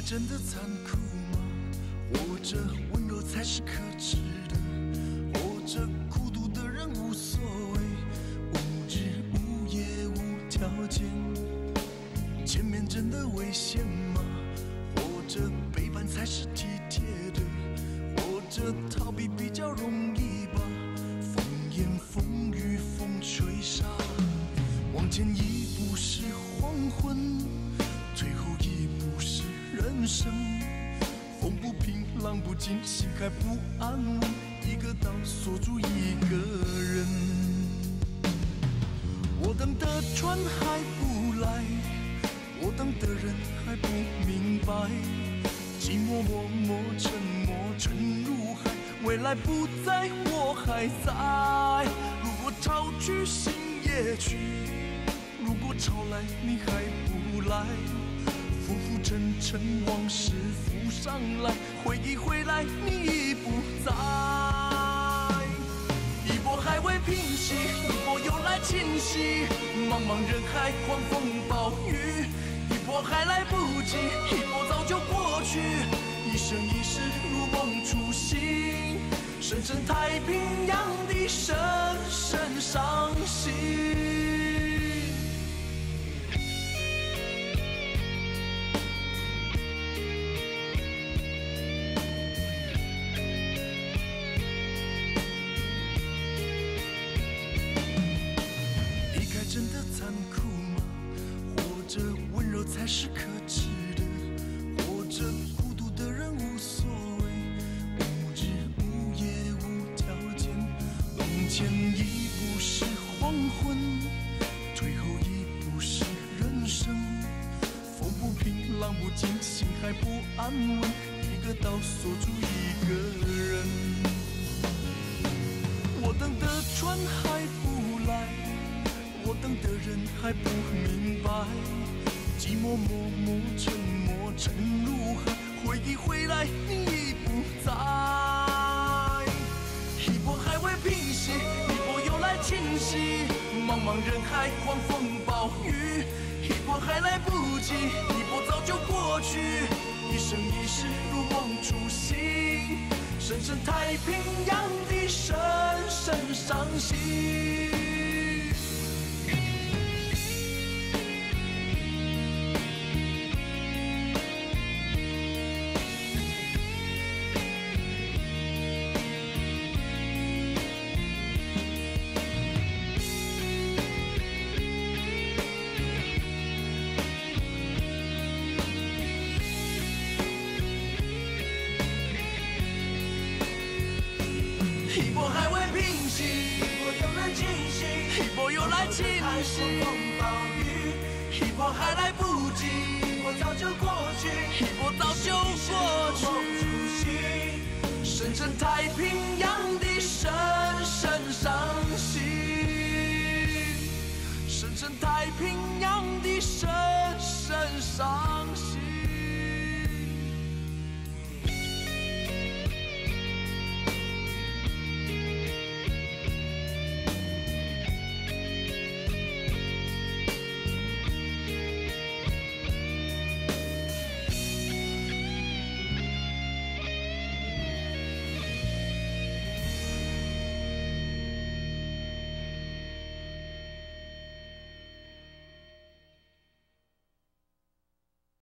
真的残酷吗？活着温柔才是可耻的，活着孤独的人无所谓，无日无夜无条件。前面真的危险吗？活着背叛才是体贴的，活着逃避比较容易吧。风言风语风吹沙，往前一生。风不平，浪不静，心还不安稳，一个岛锁住一个人。我等的船还不来，我等的人还不明白，寂寞默默沉默沉入海，未来不在，我还在。如果潮去心也去，如果潮来你还不来，浮浮沉沉往事浮上来，回忆回来你已不在。一波还未平息，一波又来侵袭，茫茫人海，狂风暴雨，一波还来不及，一波早就过去，一生一世如梦初醒，深深太平洋的着温柔才是可耻的，活着孤独的人无所谓，无日无夜无条件。往前一步是黄昏，退后一步是人生。风不平，浪不静，心还不安稳，一个岛锁住一还不明白，寂寞默默沉默沉入海，回忆回来你已不在。一波还未平息，一波又来侵袭，茫茫人海，狂风暴雨，一波还来不及，一波早就过去，一生一世如梦初醒。深深太平洋的深深伤心。来清醒，一波还来不及，一波早就过去，一波早就过去。深沉太平洋的深深伤心，深沉太平洋的深深伤心。